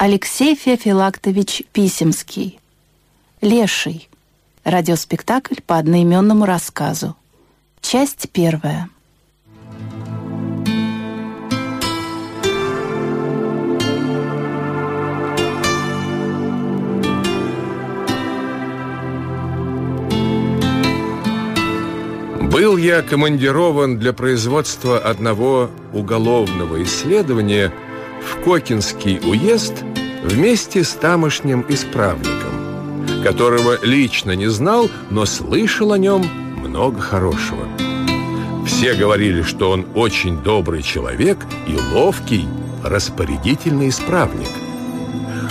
Алексей Феофилактович Писемский. Леший. Радиоспектакль по одноименному рассказу. Часть первая. Был я командирован для производства одного уголовного исследования в Кокинский уезд вместе с тамошним исправником, которого лично не знал, но слышал о нем много хорошего. Все говорили, что он очень добрый человек и ловкий, распорядительный исправник –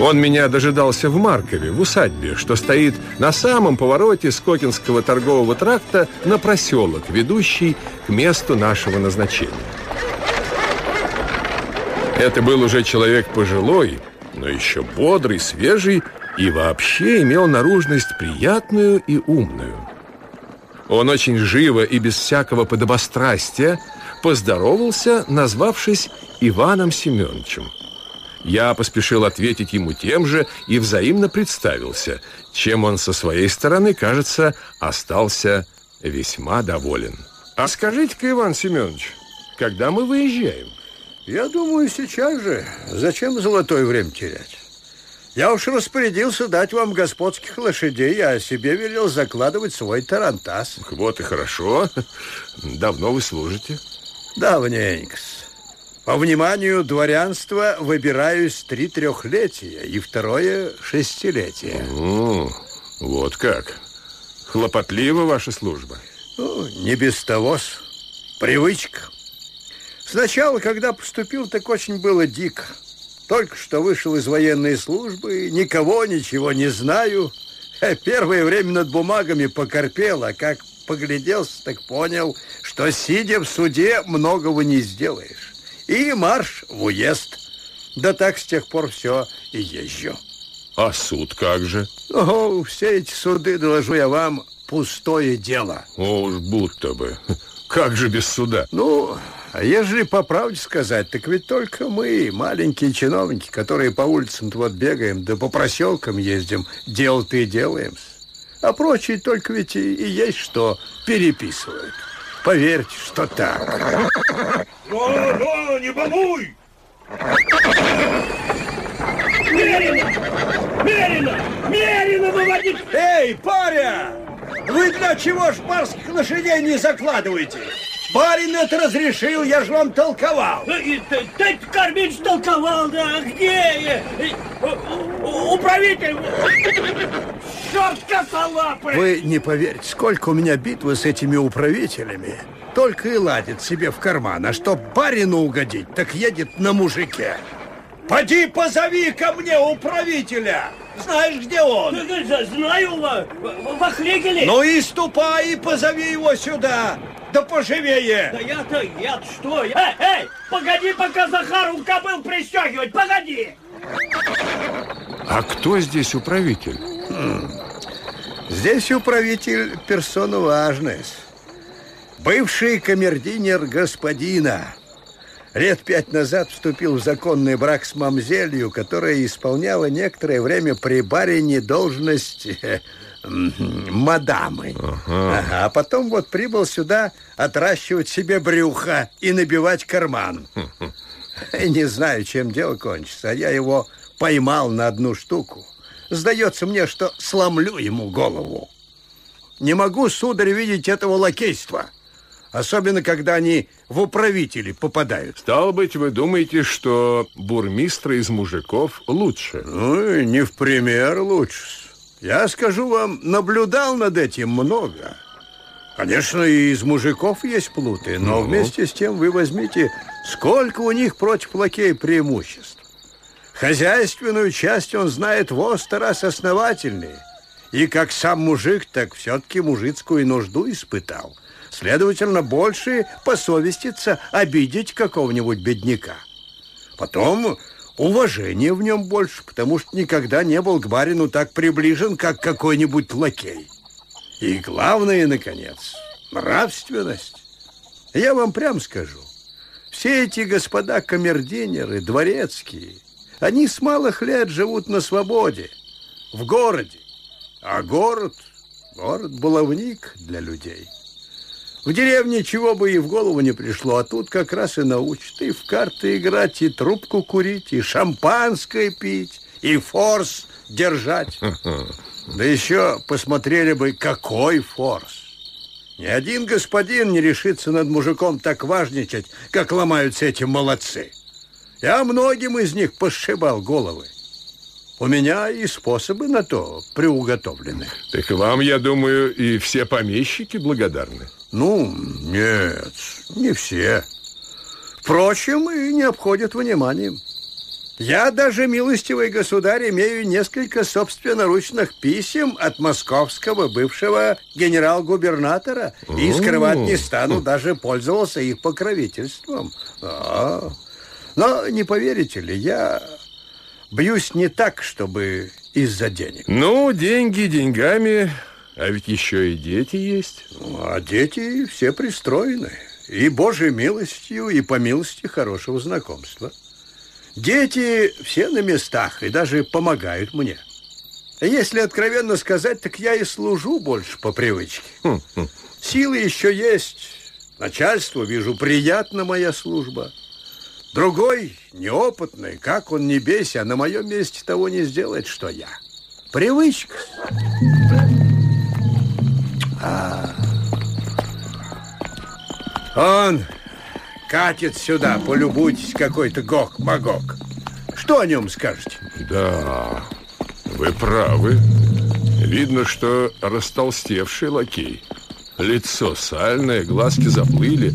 он меня дожидался в Маркове, в усадьбе, что стоит на самом повороте Скотинского торгового тракта на проселок, ведущий к месту нашего назначения. Это был уже человек пожилой, но еще бодрый, свежий и вообще имел наружность приятную и умную. Он очень живо и без всякого подобострастия поздоровался, назвавшись Иваном Семеновичем. Я поспешил ответить ему тем же и взаимно представился, чем он со своей стороны, кажется, остался весьма доволен. А скажите-ка, Иван Семенович, когда мы выезжаем? Я думаю, сейчас же. Зачем золотое время терять? Я уж распорядился дать вам господских лошадей, а себе велел закладывать свой тарантас. Вот и хорошо. Давно вы служите? Давненько. По вниманию дворянства выбираюсь три трехлетия и второе шестилетие. О, вот как. Хлопотлива ваша служба? Ну, не без того. Привычка. Сначала, когда поступил, так очень было дико. Только что вышел из военной службы, никого, ничего не знаю. Первое время над бумагами покорпел, а как погляделся, так понял, что, сидя в суде, многого не сделаешь и марш в уезд. Да так с тех пор все и езжу. А суд как же? О, все эти суды, доложу я вам, пустое дело. О, уж будто бы. Как же без суда? Ну, а ежели по правде сказать, так ведь только мы, маленькие чиновники, которые по улицам вот бегаем, да по проселкам ездим, дел-то и делаем. А прочие только ведь и, и есть что переписывают. Поверьте, что так. Но, но, не балуй! Мерина! Мерина! Мерина выводить! Эй, паря! Вы для чего шпарских лошадей не закладываете? Барин это разрешил, я же вам толковал. Ты, ты кормить толковал, да? Где? Управитель! Черт косолапый! Вы не поверите, сколько у меня битвы с этими управителями. Только и ладит себе в карман, а чтоб барину угодить, так едет на мужике. Поди позови ко мне управителя. Знаешь, где он? Знаю, во флигеле. Ну и ступай и позови его сюда. Да поживее. Да я-то, я что? Эй, эй, погоди, пока Захару кобыл пристегивать, погоди. А кто здесь управитель? Здесь управитель персона важная. Бывший камердинер господина. Лет пять назад вступил в законный брак с мамзелью, которая исполняла некоторое время при барине должность мадамы. Ага. Ага, а потом вот прибыл сюда отращивать себе брюхо и набивать карман. Не знаю, чем дело кончится, а я его поймал на одну штуку. Сдается мне, что сломлю ему голову. Не могу, сударь, видеть этого лакейства. Особенно, когда они в управители попадают. Стало быть, вы думаете, что бурмистры из мужиков лучше? Ну, не в пример лучше. Я скажу вам, наблюдал над этим много. Конечно, и из мужиков есть плуты, но ну. вместе с тем вы возьмите, сколько у них против лакея преимуществ. Хозяйственную часть он знает в сто раз основательнее. И как сам мужик, так все-таки мужицкую нужду испытал. Следовательно, больше посовеститься обидеть какого-нибудь бедняка. Потом уважение в нем больше, потому что никогда не был к барину так приближен, как какой-нибудь лакей. И главное, наконец, нравственность. Я вам прям скажу, все эти господа камердинеры, дворецкие – Они с малых лет живут на свободе, в городе. А город, город баловник для людей. В деревне чего бы и в голову не пришло, а тут как раз и научат и в карты играть, и трубку курить, и шампанское пить, и форс держать. Да еще посмотрели бы, какой форс. Ни один господин не решится над мужиком так важничать, как ломаются эти молодцы. Я многим из них пошибал головы. У меня и способы на то приуготовлены. Так вам, я думаю, и все помещики благодарны. Ну, нет, не все. Впрочем, и не обходят вниманием. Я даже, милостивый государь, имею несколько собственноручных писем от московского бывшего генерал-губернатора и скрывать не стану, даже пользовался их покровительством. А, но не поверите ли, я бьюсь не так, чтобы из-за денег. Ну, деньги деньгами, а ведь еще и дети есть. Ну, а дети все пристроены. И Божьей милостью, и по милости хорошего знакомства. Дети все на местах и даже помогают мне. Если откровенно сказать, так я и служу больше по привычке. Силы еще есть. Начальству, вижу, приятна моя служба. Другой, неопытный, как он не бейся, а на моем месте того не сделает, что я. Привычка. А. Он катит сюда, полюбуйтесь, какой-то гок-магок. Что о нем скажете? Да, вы правы. Видно, что растолстевший лакей. Лицо сальное, глазки заплыли.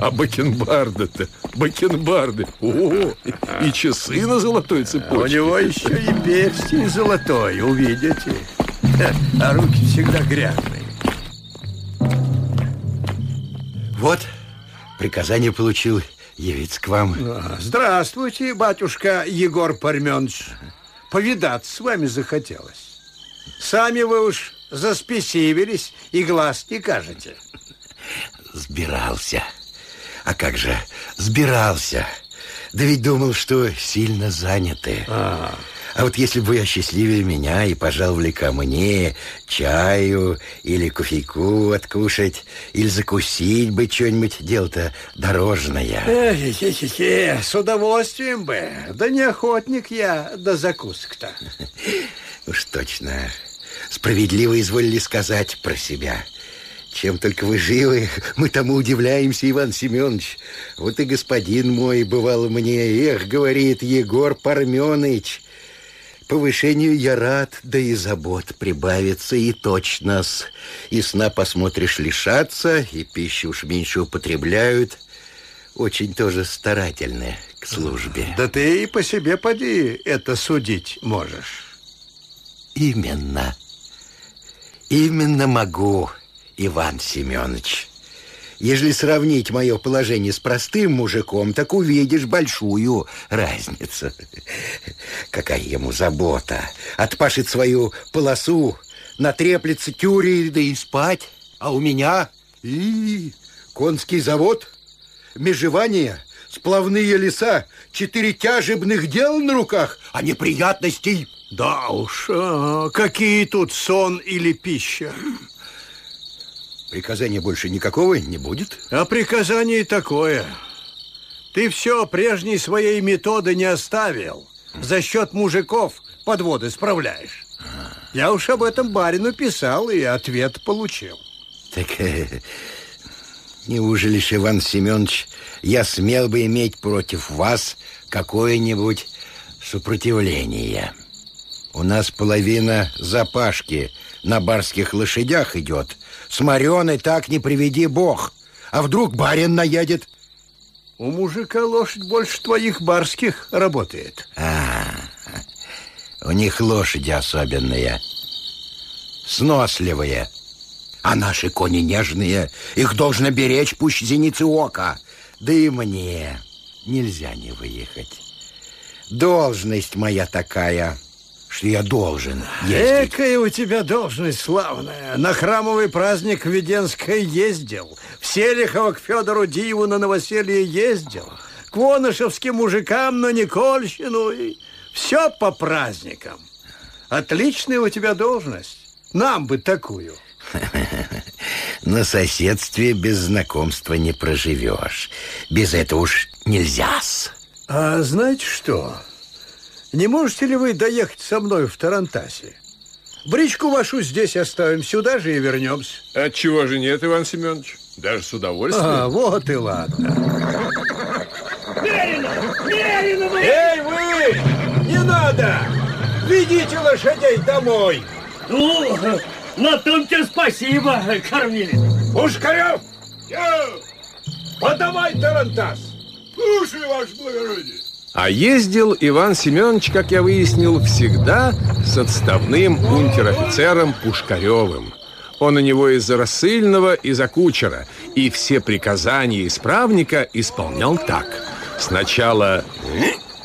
А бакенбарды-то, бакенбарды. О, и часы на золотой цепочке. У него еще и перстень золотой, увидите. А руки всегда грязные. Вот, приказание получил явиться к вам. Здравствуйте, батюшка Егор Парменович. Повидаться с вами захотелось. Сами вы уж заспесивились и глаз не кажете. Сбирался. А как же, сбирался. Да ведь думал, что сильно заняты. А, а вот если бы вы осчастливили меня и пожаловали ко мне чаю или кофейку откушать, или закусить бы что-нибудь, дело-то дорожное. Эх, хе -хе -хе, с удовольствием бы. Да не охотник я до закусок-то. Уж точно. Справедливо изволили сказать про себя. Чем только вы живы, мы тому удивляемся, Иван Семенович. Вот и господин мой, бывал мне, эх, говорит Егор Парменыч, Повышению я рад, да и забот прибавится, и точно с. И сна посмотришь лишаться, и пищу уж меньше употребляют. Очень тоже старательны к службе. Да ты и по себе поди это судить можешь. Именно. Именно могу, Иван Семенович. Если сравнить мое положение с простым мужиком, так увидишь большую разницу. Какая ему забота. Отпашет свою полосу, натреплется тюри, да и спать. А у меня и конский завод, межевание, сплавные леса, четыре тяжебных дел на руках, а неприятностей. Да уж, а какие тут сон или пища? Приказания больше никакого не будет? А приказание такое. Ты все прежней своей методы не оставил. За счет мужиков подводы справляешь. Я уж об этом барину писал и ответ получил. Так э, неужели ж, Иван Семенович, я смел бы иметь против вас какое-нибудь сопротивление? У нас половина запашки на барских лошадях идет, с Мареной так не приведи бог. А вдруг барин наедет? У мужика лошадь больше твоих барских работает. А, у них лошади особенные, сносливые. А наши кони нежные, их должно беречь пусть зеницы ока. Да и мне нельзя не выехать. Должность моя такая что я должен ездить. Экая у тебя должность славная. На храмовый праздник в Веденское ездил. В Селихово к Федору Диеву на новоселье ездил. сквонышевским мужикам на Никольщину и все по праздникам. Отличная у тебя должность. Нам бы такую. На соседстве без знакомства не проживешь. Без этого уж нельзя-с. А знаете что? Не можете ли вы доехать со мной в Тарантасе? Бричку вашу здесь оставим, сюда же и вернемся. Отчего же нет, Иван Семенович? Даже с удовольствием. А, вот и ладно. Мерину вы! Эй, вы! Не надо! Ведите лошадей домой! Ну, на том тебе спасибо, кормили. Пушкарев! Подавай тарантас! Слушай, ваше благородие! А ездил Иван Семенович, как я выяснил, всегда с отставным унтер-офицером Пушкаревым. Он у него из-за рассыльного, из-за кучера. И все приказания исправника исполнял так. Сначала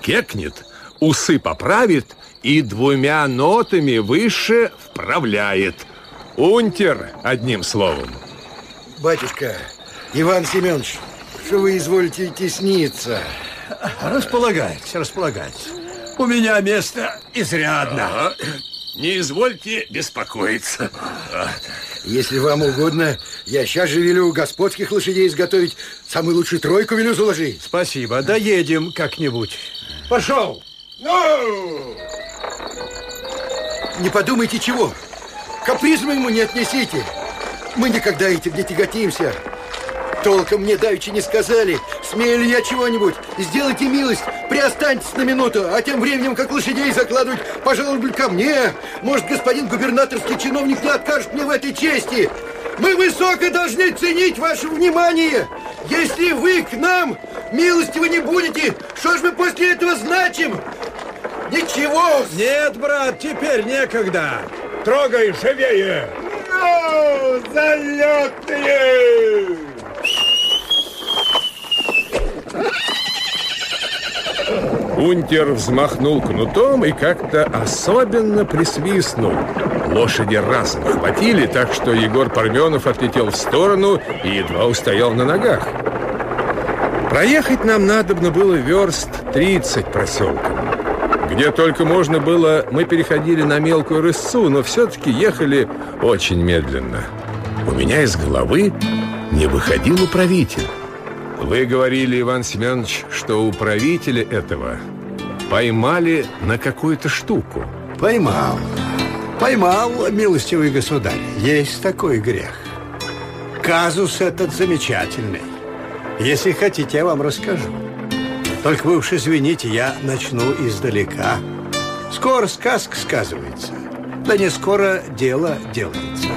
кекнет, усы поправит и двумя нотами выше вправляет. Унтер, одним словом. Батюшка, Иван Семенович, что вы изволите тесниться? Располагайтесь, располагайтесь. У меня место изрядно. Не извольте беспокоиться. Если вам угодно, я сейчас же велю господских лошадей изготовить. Самую лучшую тройку велю заложить. Спасибо, доедем как-нибудь. Пошел! Не подумайте чего. Каприз моему не отнесите. Мы никогда этим не тяготимся. Толком мне давеча не сказали, смею ли я чего-нибудь. Сделайте милость, приостаньтесь на минуту, а тем временем, как лошадей закладывать, пожалуй, ко мне. Может, господин губернаторский чиновник не откажет мне в этой чести. Мы высоко должны ценить ваше внимание. Если вы к нам милостивы не будете, что ж мы после этого значим? Ничего. Нет, брат, теперь некогда. Трогай живее. Ну, залетные! Унтер взмахнул кнутом и как-то особенно присвистнул. Лошади разом хватили, так что Егор Парменов отлетел в сторону и едва устоял на ногах. Проехать нам надобно было верст 30 проселком. Где только можно было, мы переходили на мелкую рысцу, но все-таки ехали очень медленно. У меня из головы не выходил управитель. Вы говорили, Иван Семенович, что управителя этого поймали на какую-то штуку. Поймал. Поймал, милостивый государь. Есть такой грех. Казус этот замечательный. Если хотите, я вам расскажу. Только вы уж извините, я начну издалека. Скоро сказка сказывается. Да не скоро дело делается.